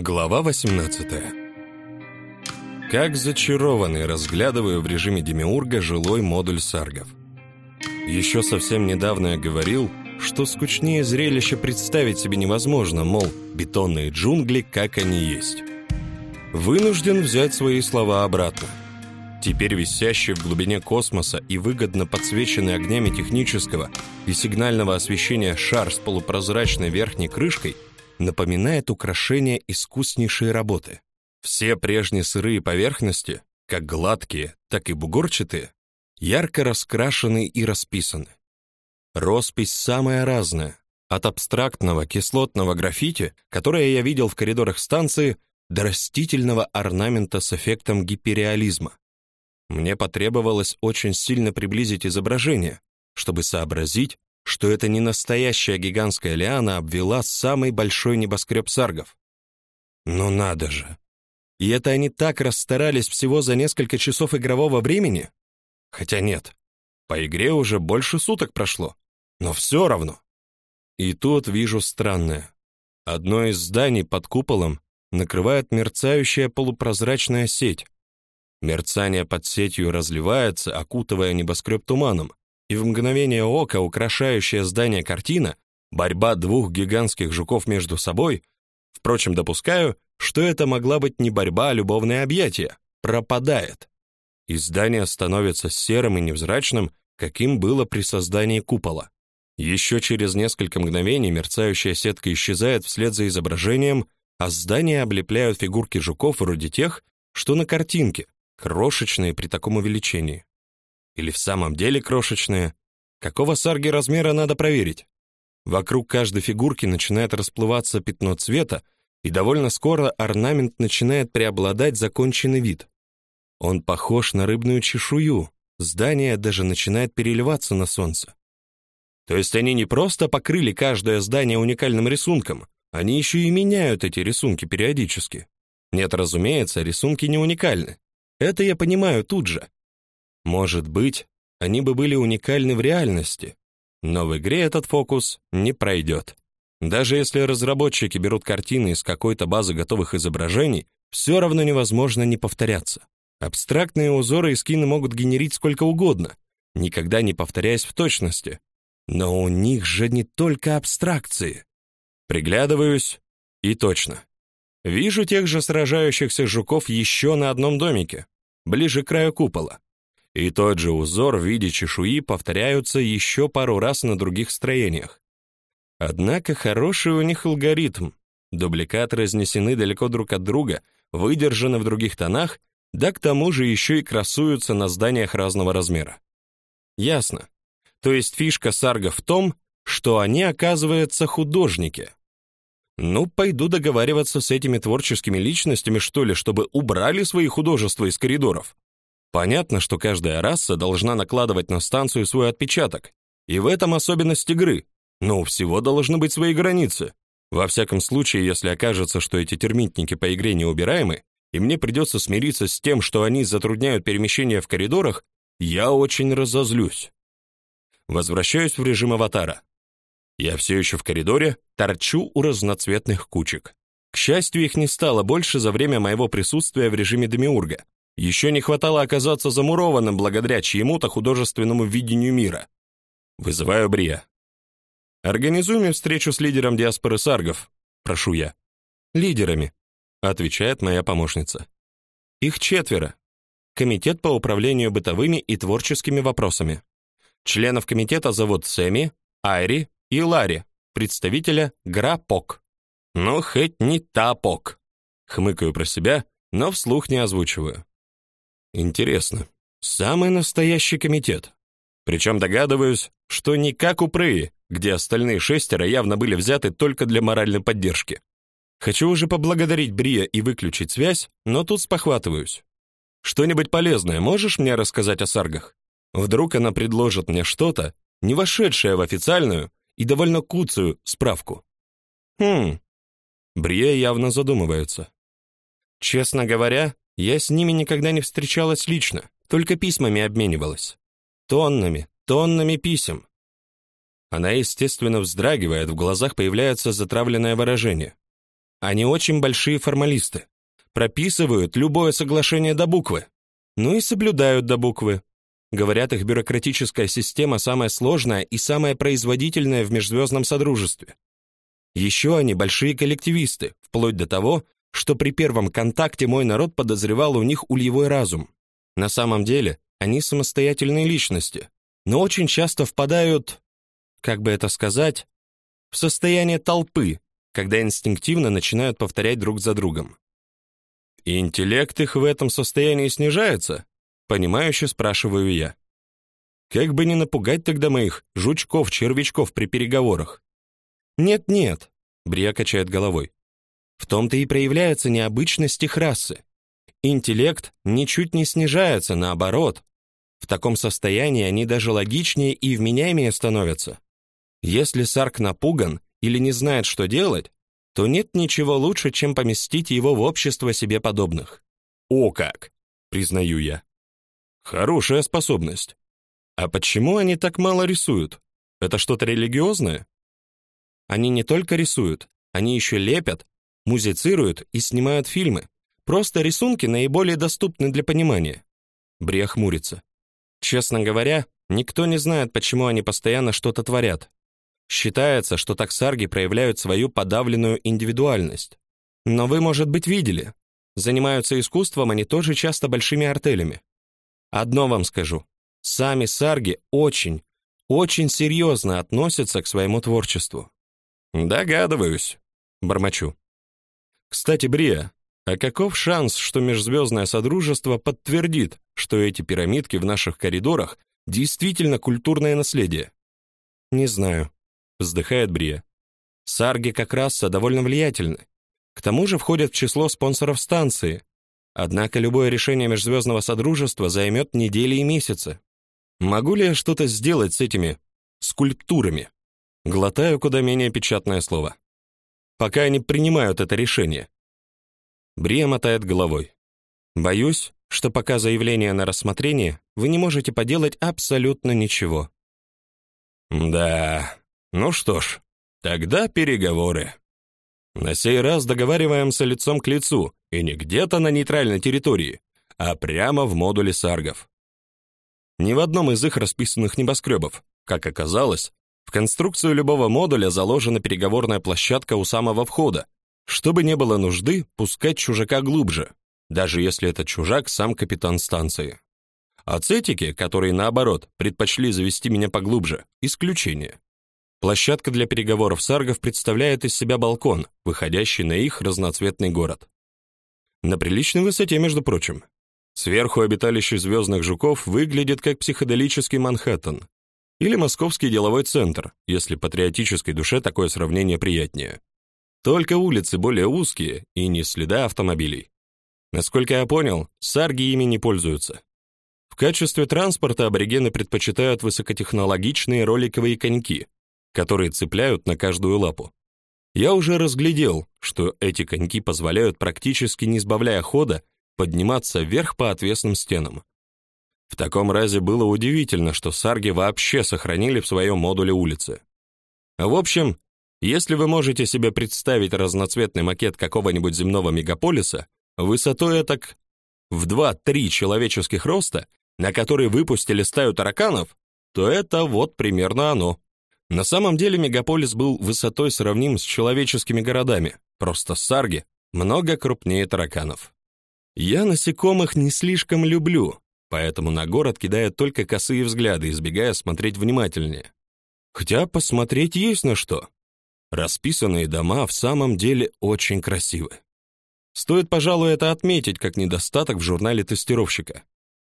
Глава 18. Как зачарованный разглядываю в режиме демиурга жилой модуль саргов. Еще совсем недавно я говорил, что скучнее зрелище представить себе невозможно, мол, бетонные джунгли, как они есть. Вынужден взять свои слова обратно. Теперь висящий в глубине космоса и выгодно подсвеченный огнями технического и сигнального освещения шар с полупрозрачной верхней крышкой – напоминает украшение искуснейшей работы. Все прежние сырые поверхности, как гладкие, так и бугорчатые, ярко раскрашены и расписаны. Роспись самая разная, от абстрактного кислотного граффити, которое я видел в коридорах станции, до растительного орнамента с эффектом гиперреализма. Мне потребовалось очень сильно приблизить изображение, чтобы сообразить, что это не настоящая гигантская лиана обвела самый большой небоскреб саргов. Ну надо же. И это они так расстарались всего за несколько часов игрового времени? Хотя нет. По игре уже больше суток прошло. Но все равно. И тут вижу странное. Одно из зданий под куполом накрывает мерцающая полупрозрачная сеть. Мерцание под сетью разливается, окутывая небоскреб туманом и в мгновение ока украшающая здание картина, борьба двух гигантских жуков между собой, впрочем, допускаю, что это могла быть не борьба, а любовное объятие, пропадает. И здание становится серым и невзрачным, каким было при создании купола. Еще через несколько мгновений мерцающая сетка исчезает вслед за изображением, а здание облепляют фигурки жуков вроде тех, что на картинке, крошечные при таком увеличении. Или в самом деле крошечные? Какого сарги размера надо проверить? Вокруг каждой фигурки начинает расплываться пятно цвета, и довольно скоро орнамент начинает преобладать законченный вид. Он похож на рыбную чешую. Здание даже начинает переливаться на солнце. То есть они не просто покрыли каждое здание уникальным рисунком, они еще и меняют эти рисунки периодически. Нет, разумеется, рисунки не уникальны. Это я понимаю тут же. Может быть, они бы были уникальны в реальности, но в игре этот фокус не пройдет. Даже если разработчики берут картины из какой-то базы готовых изображений, все равно невозможно не повторяться. Абстрактные узоры и скины могут генерить сколько угодно, никогда не повторяясь в точности. Но у них же не только абстракции. Приглядываюсь, и точно. Вижу тех же сражающихся жуков еще на одном домике, ближе к краю купола. И тот же узор в виде чешуи повторяются еще пару раз на других строениях. Однако хороший у них алгоритм. Дубликаты разнесены далеко друг от друга, выдержаны в других тонах, да к тому же еще и красуются на зданиях разного размера. Ясно. То есть фишка сарга в том, что они, оказывается, художники. Ну, пойду договариваться с этими творческими личностями, что ли, чтобы убрали свои художества из коридоров. Понятно, что каждая раса должна накладывать на станцию свой отпечаток, и в этом особенность игры. Но у всего должны быть свои границы. Во всяком случае, если окажется, что эти термитники по игре неубираемы, и мне придется смириться с тем, что они затрудняют перемещение в коридорах, я очень разозлюсь. Возвращаюсь в режим аватара. Я все еще в коридоре, торчу у разноцветных кучек. К счастью, их не стало больше за время моего присутствия в режиме демиурга, еще не хватало оказаться замурованным благодаря чьему-то художественному видению мира. Вызываю Брия. Организуй мне встречу с лидером диаспоры саргов, прошу я. Лидерами, отвечает моя помощница. Их четверо. Комитет по управлению бытовыми и творческими вопросами. Членов комитета зовут Сэмми, Айри и Ларри, представителя Грапок. Ну, хоть не Тапок. Хмыкаю про себя, но вслух не озвучиваю. Интересно. Самый настоящий комитет. Причем догадываюсь, что не как у Преи, где остальные шестеро явно были взяты только для моральной поддержки. Хочу уже поблагодарить Брия и выключить связь, но тут спохватываюсь. Что-нибудь полезное можешь мне рассказать о саргах? Вдруг она предложит мне что-то, не вошедшее в официальную и довольно куцую справку. Хм. Брия явно задумывается. Честно говоря, я с ними никогда не встречалась лично, только письмами обменивалась. Тоннами, тоннами писем. Она, естественно, вздрагивает, в глазах появляется затравленное выражение. Они очень большие формалисты. Прописывают любое соглашение до буквы. Ну и соблюдают до буквы. Говорят, их бюрократическая система самая сложная и самая производительная в межзвездном содружестве. Еще они большие коллективисты, вплоть до того, что при первом контакте мой народ подозревал у них ульевой разум. На самом деле, они самостоятельные личности, но очень часто впадают, как бы это сказать, в состояние толпы, когда инстинктивно начинают повторять друг за другом. И интеллект их в этом состоянии снижается, понимающе спрашиваю я. Как бы не напугать тогда моих жучков, червячков при переговорах? Нет-нет, Брия качает головой. В том-то и проявляется необычность их расы. Интеллект ничуть не снижается, наоборот. В таком состоянии они даже логичнее и вменяемее становятся. Если Сарк напуган или не знает, что делать, то нет ничего лучше, чем поместить его в общество себе подобных. О как, признаю я. Хорошая способность. А почему они так мало рисуют? Это что-то религиозное? Они не только рисуют, они еще лепят, музицируют и снимают фильмы. Просто рисунки наиболее доступны для понимания. Брия хмурится. Честно говоря, никто не знает, почему они постоянно что-то творят. Считается, что таксарги проявляют свою подавленную индивидуальность. Но вы, может быть, видели, занимаются искусством они тоже часто большими артелями. Одно вам скажу: сами сарги очень, очень серьезно относятся к своему творчеству. Догадываюсь, бормочу. Кстати, Брия, а каков шанс, что межзвездное содружество подтвердит, что эти пирамидки в наших коридорах действительно культурное наследие? Не знаю, вздыхает Брия. Сарги как раса довольно влиятельны. К тому же входят в число спонсоров станции. Однако любое решение межзвездного содружества займет недели и месяцы. Могу ли я что-то сделать с этими скульптурами? Глотаю куда менее печатное слово. Пока они принимают это решение. Брия мотает головой. Боюсь, что пока заявление на рассмотрение, вы не можете поделать абсолютно ничего. Да. Ну что ж, тогда переговоры. На сей раз договариваемся лицом к лицу, и не где-то на нейтральной территории, а прямо в модуле саргов. Ни в одном из их расписанных небоскребов, как оказалось, в конструкцию любого модуля заложена переговорная площадка у самого входа, чтобы не было нужды пускать чужака глубже, даже если этот чужак сам капитан станции. А цетики, которые наоборот предпочли завести меня поглубже, исключение. Площадка для переговоров саргов представляет из себя балкон, выходящий на их разноцветный город. На приличной высоте, между прочим. Сверху обиталище звездных жуков выглядит как психоделический Манхэттен или московский деловой центр, если патриотической душе такое сравнение приятнее. Только улицы более узкие и не следа автомобилей. Насколько я понял, сарги ими не пользуются. В качестве транспорта аборигены предпочитают высокотехнологичные роликовые коньки, которые цепляют на каждую лапу. Я уже разглядел, что эти коньки позволяют практически не сбавляя хода подниматься вверх по отвесным стенам. В таком разе было удивительно, что сарги вообще сохранили в своем модуле улицы. В общем, если вы можете себе представить разноцветный макет какого-нибудь земного мегаполиса, высотой так в 2-3 человеческих роста, на который выпустили стаю тараканов, то это вот примерно оно. На самом деле мегаполис был высотой сравним с человеческими городами, просто сарги много крупнее тараканов. Я насекомых не слишком люблю, поэтому на город кидаю только косые взгляды, избегая смотреть внимательнее. Хотя посмотреть есть на что. Расписанные дома в самом деле очень красивы. Стоит, пожалуй, это отметить как недостаток в журнале тестировщика.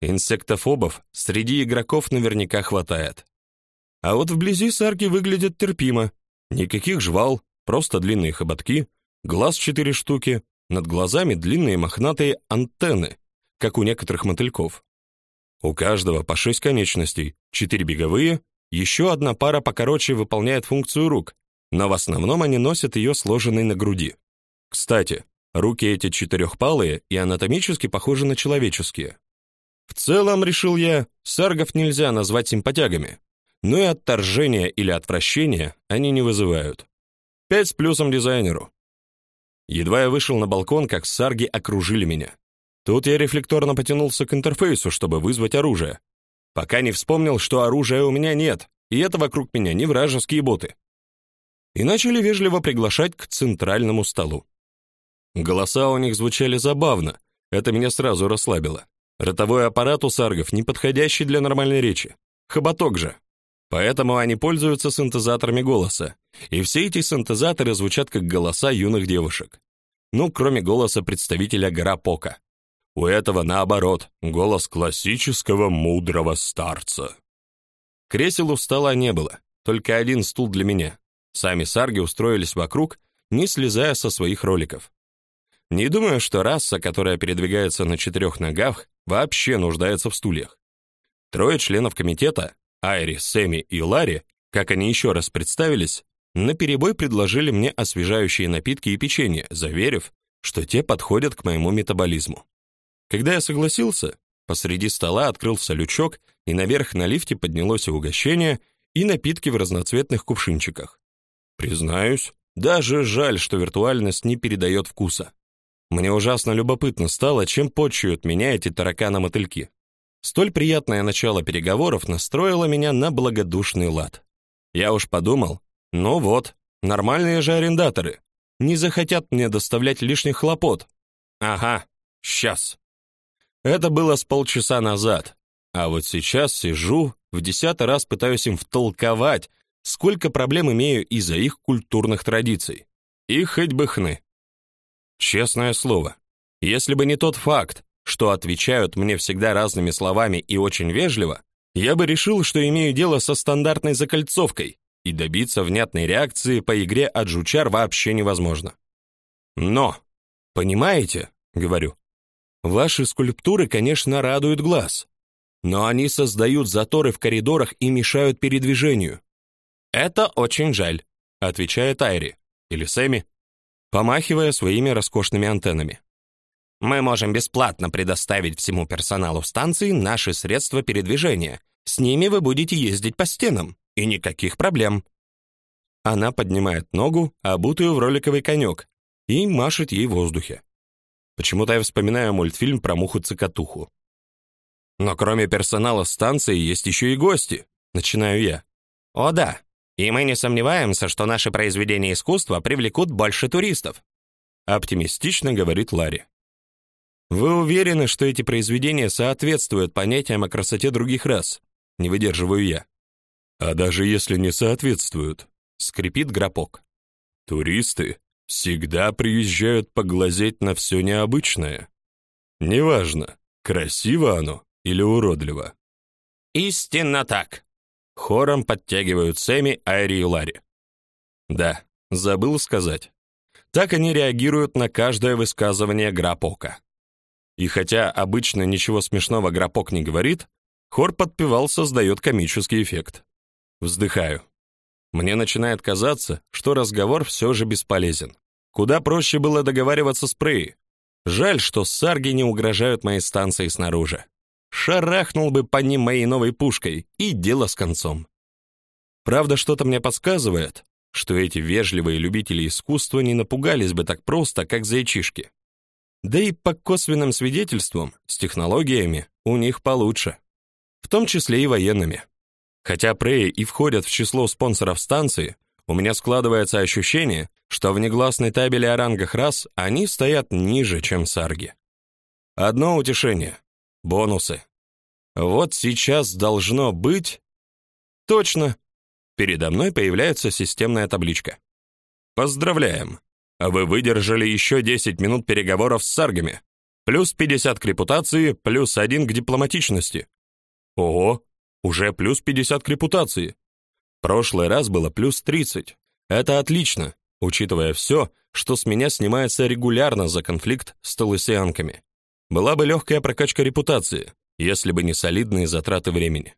Инсектофобов среди игроков наверняка хватает. А вот вблизи сарки выглядят терпимо. Никаких жвал, просто длинные хоботки, глаз четыре штуки, над глазами длинные мохнатые антенны, как у некоторых мотыльков. У каждого по шесть конечностей, четыре беговые, еще одна пара покороче выполняет функцию рук, но в основном они носят ее сложенной на груди. Кстати, руки эти четырехпалые и анатомически похожи на человеческие. В целом, решил я, саргов нельзя назвать симпатягами, но и отторжения или отвращения они не вызывают. Пять с плюсом дизайнеру. Едва я вышел на балкон, как сарги окружили меня. Тут я рефлекторно потянулся к интерфейсу, чтобы вызвать оружие. Пока не вспомнил, что оружия у меня нет, и это вокруг меня не вражеские боты. И начали вежливо приглашать к центральному столу. Голоса у них звучали забавно, это меня сразу расслабило. Ротовой аппарат у саргов не подходящий для нормальной речи. Хоботок же. Поэтому они пользуются синтезаторами голоса. И все эти синтезаторы звучат как голоса юных девушек. Ну, кроме голоса представителя Гарапока. У этого наоборот, голос классического мудрого старца. Кресел у стола не было, только один стул для меня. Сами сарги устроились вокруг, не слезая со своих роликов. Не думаю, что раса, которая передвигается на четырех ногах, вообще нуждается в стульях. Трое членов комитета, Айри, Сэмми и Ларри, как они еще раз представились, наперебой предложили мне освежающие напитки и печенье, заверив, что те подходят к моему метаболизму. Когда я согласился, посреди стола открылся лючок, и наверх на лифте поднялось угощение и напитки в разноцветных кувшинчиках. Признаюсь, даже жаль, что виртуальность не передает вкуса. Мне ужасно любопытно стало, чем почуют меня эти тараканы-мотыльки. Столь приятное начало переговоров настроило меня на благодушный лад. Я уж подумал, ну вот, нормальные же арендаторы. Не захотят мне доставлять лишних хлопот. Ага, сейчас. Это было с полчаса назад. А вот сейчас сижу, в десятый раз пытаюсь им втолковать, сколько проблем имею из-за их культурных традиций. И хоть бы хны. Честное слово, если бы не тот факт, что отвечают мне всегда разными словами и очень вежливо, я бы решил, что имею дело со стандартной закольцовкой, и добиться внятной реакции по игре от жучар вообще невозможно. Но, понимаете, говорю, ваши скульптуры, конечно, радуют глаз, но они создают заторы в коридорах и мешают передвижению. Это очень жаль, отвечает Айри или Сэмми помахивая своими роскошными антеннами. Мы можем бесплатно предоставить всему персоналу станции наши средства передвижения. С ними вы будете ездить по стенам, и никаких проблем. Она поднимает ногу, обутую в роликовый конек, и машет ей в воздухе. Почему-то я вспоминаю мультфильм про муху-цикатуху. Но кроме персонала станции есть еще и гости, начинаю я. О да, и мы не сомневаемся, что наши произведения искусства привлекут больше туристов, оптимистично говорит Ларри. Вы уверены, что эти произведения соответствуют понятиям о красоте других рас? Не выдерживаю я. А даже если не соответствуют, скрипит Грапок. Туристы всегда приезжают поглазеть на все необычное. Неважно, красиво оно или уродливо. Истинно так, Хором подтягивают Сэмми, Айри и Ларри. Да, забыл сказать. Так они реагируют на каждое высказывание Грапока. И хотя обычно ничего смешного Грапок не говорит, хор подпевал создает комический эффект. Вздыхаю. Мне начинает казаться, что разговор все же бесполезен. Куда проще было договариваться с Прей. Жаль, что сарги не угрожают моей станции снаружи шарахнул бы по ним моей новой пушкой, и дело с концом. Правда, что-то мне подсказывает, что эти вежливые любители искусства не напугались бы так просто, как зайчишки. Да и по косвенным свидетельствам, с технологиями у них получше, в том числе и военными. Хотя Преи и входят в число спонсоров станции, у меня складывается ощущение, что в негласной табели о рангах рас они стоят ниже, чем сарги. Одно утешение. Бонусы. Вот сейчас должно быть... Точно. Передо мной появляется системная табличка. Поздравляем. Вы выдержали еще 10 минут переговоров с саргами. Плюс 50 к репутации, плюс 1 к дипломатичности. Ого, уже плюс 50 к репутации. Прошлый раз было плюс 30. Это отлично, учитывая все, что с меня снимается регулярно за конфликт с толысианками. Была бы легкая прокачка репутации, если бы не солидные затраты времени.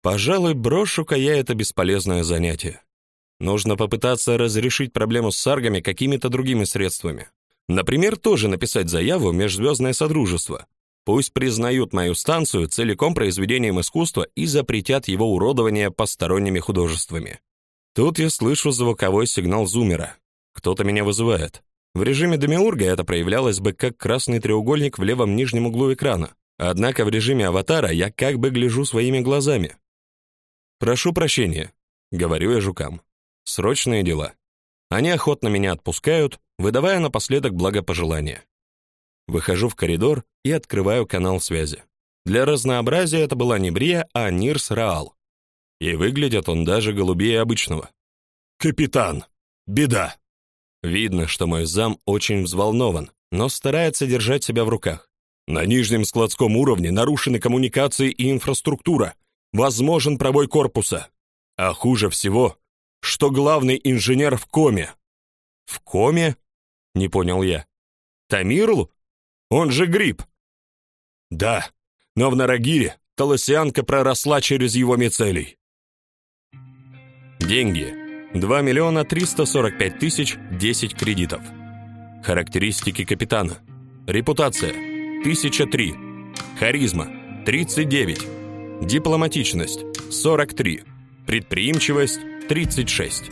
Пожалуй, брошу-ка я это бесполезное занятие. Нужно попытаться разрешить проблему с саргами какими-то другими средствами. Например, тоже написать заяву в Межзвездное Содружество. Пусть признают мою станцию целиком произведением искусства и запретят его уродование посторонними художествами. Тут я слышу звуковой сигнал зумера. Кто-то меня вызывает. В режиме демиурга это проявлялось бы как красный треугольник в левом нижнем углу экрана. Однако в режиме аватара я как бы гляжу своими глазами. Прошу прощения, говорю я жукам. Срочные дела. Они охотно меня отпускают, выдавая напоследок благопожелания. Выхожу в коридор и открываю канал связи. Для разнообразия это была не Брия, а Нирс Раал. И выглядит он даже голубее обычного. «Капитан! Беда!» Видно, что мой зам очень взволнован, но старается держать себя в руках. На нижнем складском уровне нарушены коммуникации и инфраструктура. Возможен пробой корпуса. А хуже всего, что главный инженер в коме. В коме? Не понял я. Тамирл? Он же гриб. Да, но в Нарагире толосианка проросла через его мицелий. Деньги. 2 миллиона 345 тысяч 10 кредитов. Характеристики капитана. Репутация. 1003. Харизма. 39. Дипломатичность. 43. Предприимчивость. 36.